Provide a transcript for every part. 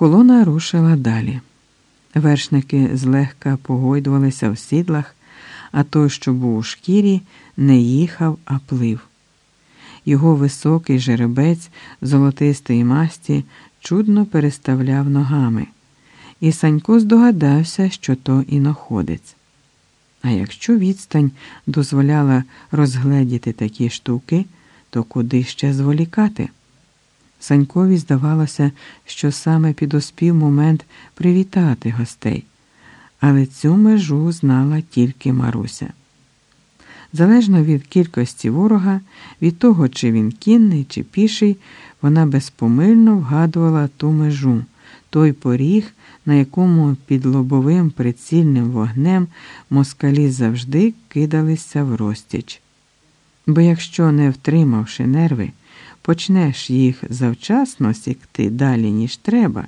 Колона рушила далі. Вершники злегка погойдувалися в сідлах, а той, що був у шкірі, не їхав, а плив. Його високий жеребець золотистої масті чудно переставляв ногами, і Санько здогадався, що то іноходець. А якщо відстань дозволяла розгледіти такі штуки, то куди ще зволікати? Санькові здавалося, що саме підоспів момент привітати гостей, але цю межу знала тільки Маруся. Залежно від кількості ворога, від того, чи він кінний, чи піший, вона безпомильно вгадувала ту межу, той поріг, на якому під лобовим прицільним вогнем москалі завжди кидалися в розтіч. Бо якщо, не втримавши нерви, почнеш їх завчасно сікти далі, ніж треба,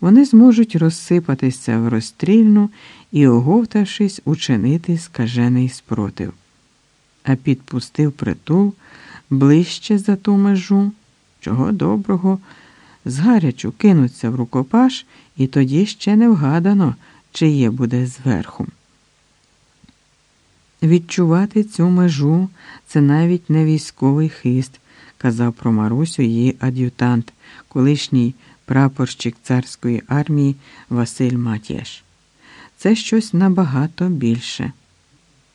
вони зможуть розсипатися в розстрільну і, оговтавшись, учинити скажений спротив. А підпустив притул ближче за ту межу, чого доброго, згарячу кинуться в рукопаш, і тоді ще не вгадано, чиє буде зверху. Відчувати цю межу це навіть не військовий хист казав про Марусю її ад'ютант, колишній прапорщик царської армії Василь Матєш. Це щось набагато більше.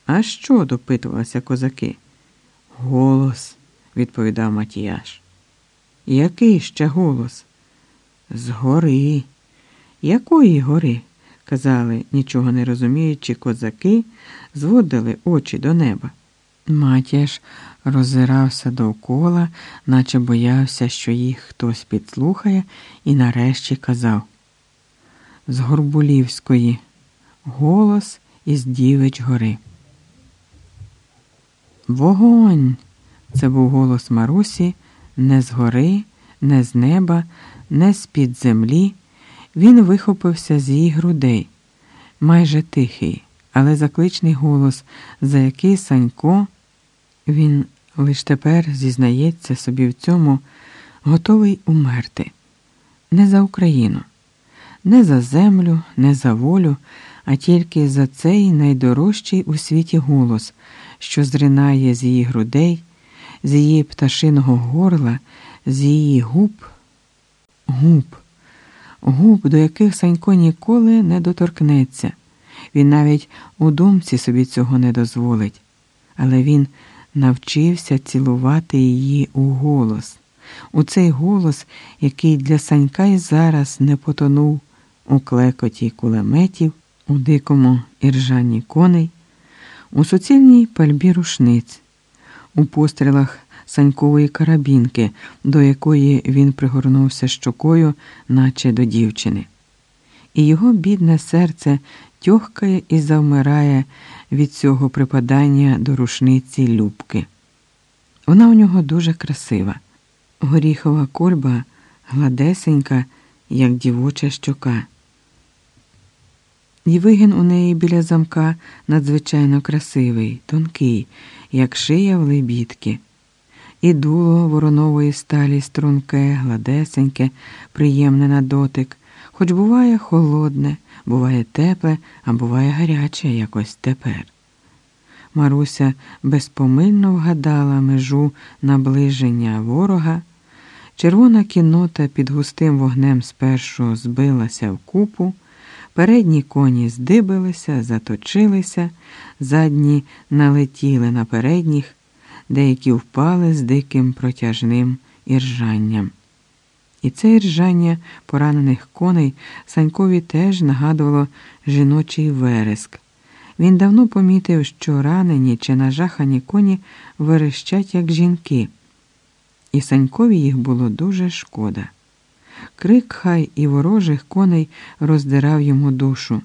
А що? допитувалися козаки. Голос, відповідав Матіяш. Який ще голос? З гори. Якої гори? казали, нічого не розуміючи, козаки, зводили очі до неба. Матіяш роззирався довкола, наче боявся, що їх хтось підслухає, і нарешті казав з Горбулівської голос із Дівич гори. Вогонь! Це був голос Марусі не з гори, не з неба, не з під землі. Він вихопився з її грудей, майже тихий, але закличний голос, за який Санько. Він лиш тепер зізнається собі в цьому, готовий умерти. Не за Україну, не за землю, не за волю, а тільки за цей найдорожчий у світі голос, що зринає з її грудей, з її пташиного горла, з її губ, губ, губ, до яких Санько ніколи не доторкнеться. Він навіть у думці собі цього не дозволить, але він навчився цілувати її у голос, у цей голос, який для Санька й зараз не потонув у клекоті кулеметів, у дикому іржанні коней, у суцільній пальбі рушниць, у пострілах санькової карабінки, до якої він пригорнувся щокою, наче до дівчини. І його бідне серце тьохкає і завмирає від цього припадання до рушниці Любки. Вона у нього дуже красива, горіхова кольба гладесенька, як дівоча щока. І вигін у неї біля замка надзвичайно красивий, тонкий, як шия в лебідки. І дуло воронової сталі струнке, гладесеньке, приємне на дотик, хоч буває холодне, буває тепле, а буває гаряче якось тепер. Маруся безпомильно вгадала межу наближення ворога. Червона кінота під густим вогнем спершу збилася в купу, передні коні здибилися, заточилися, задні налетіли на передніх, деякі впали з диким протяжним іржанням. І це іржання поранених коней Санькові теж нагадувало жіночий вереск. Він давно помітив, що ранені чи нажахані коні верещать, як жінки, і Санькові їх було дуже шкода. Крик хай і ворожих коней роздирав йому душу,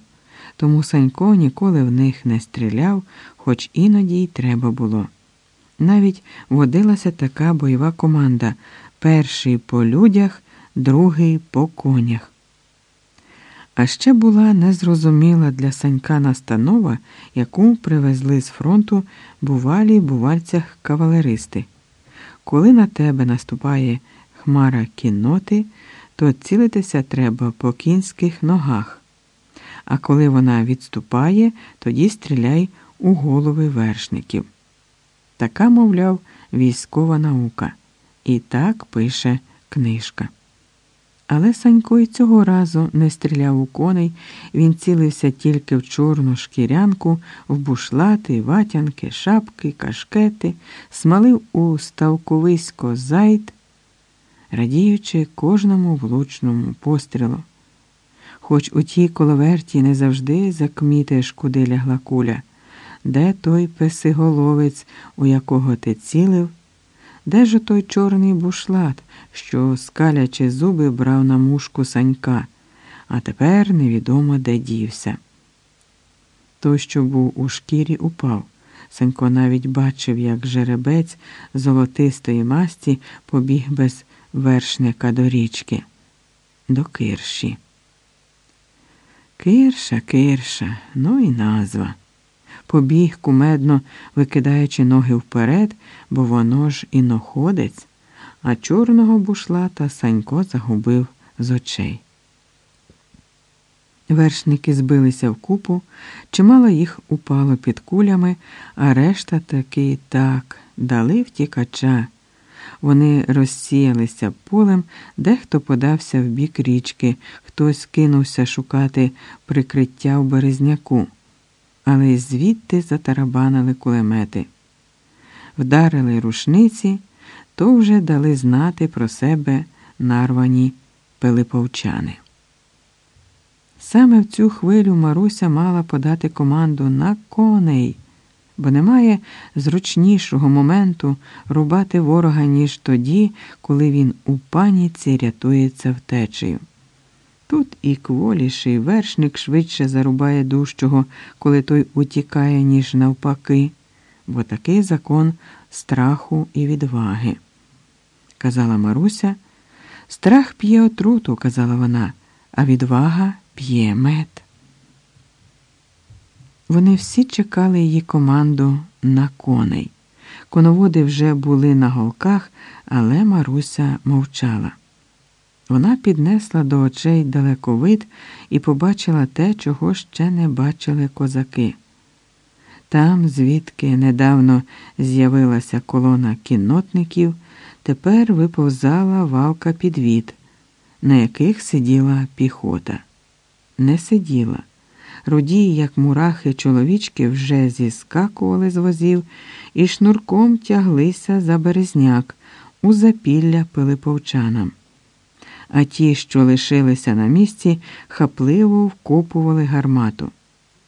тому Санько ніколи в них не стріляв, хоч іноді й треба було. Навіть водилася така бойова команда перший по людях другий по конях. А ще була незрозуміла для Санька настанова, яку привезли з фронту бувалі бувальцях кавалеристи. Коли на тебе наступає хмара кінноти, то цілитися треба по кінських ногах. А коли вона відступає, тоді стріляй у голови вершників. Така, мовляв, військова наука. І так пише книжка. Але Санько й цього разу не стріляв у коней, він цілився тільки в чорну шкірянку, в бушлати, ватянки, шапки, кашкети, смалив у ставковисько зайд, радіючи кожному влучному пострілу. Хоч у тій коловерті не завжди закмітиш, куди лягла куля, де той песиголовець, у якого ти цілив, де ж той чорний бушлат, що, скалячи зуби, брав на мушку санька, а тепер невідомо де дівся. Той, що був у шкірі, упав. Санько навіть бачив, як жеребець золотистої масті побіг без вершника до річки, до кирші. Кирша, кирша, ну і назва. Побіг кумедно, викидаючи ноги вперед, бо воно ж іноходець, а чорного бушлата Санько загубив з очей. Вершники збилися в купу, чимало їх упало під кулями, а решта таки так дали втікача. Вони розсіялися полем, дехто подався в бік річки, хтось кинувся шукати прикриття в березняку, але й звідти затарабанили кулемети. Вдарили рушниці, то вже дали знати про себе нарвані пилиповчани. Саме в цю хвилю Маруся мала подати команду на коней бо немає зручнішого моменту рубати ворога, ніж тоді, коли він у паніці рятується втечею. Тут і кволіший вершник швидше зарубає дужчого, коли той утікає, ніж навпаки, бо такий закон страху і відваги. Казала Маруся, страх п'є отруту, казала вона, а відвага п'є мед. Вони всі чекали її команду на коней. Коноводи вже були на голках, але Маруся мовчала. Вона піднесла до очей далековид і побачила те, чого ще не бачили козаки. Там, звідки недавно з'явилася колона кіннотників, тепер виповзала валка підвід, на яких сиділа піхота. Не сиділа. Руді, як мурахи чоловічки, вже зіскакували з возів і шнурком тяглися за березняк у запілля пилиповчанам. А ті, що лишилися на місці, хапливо вкопували гармату.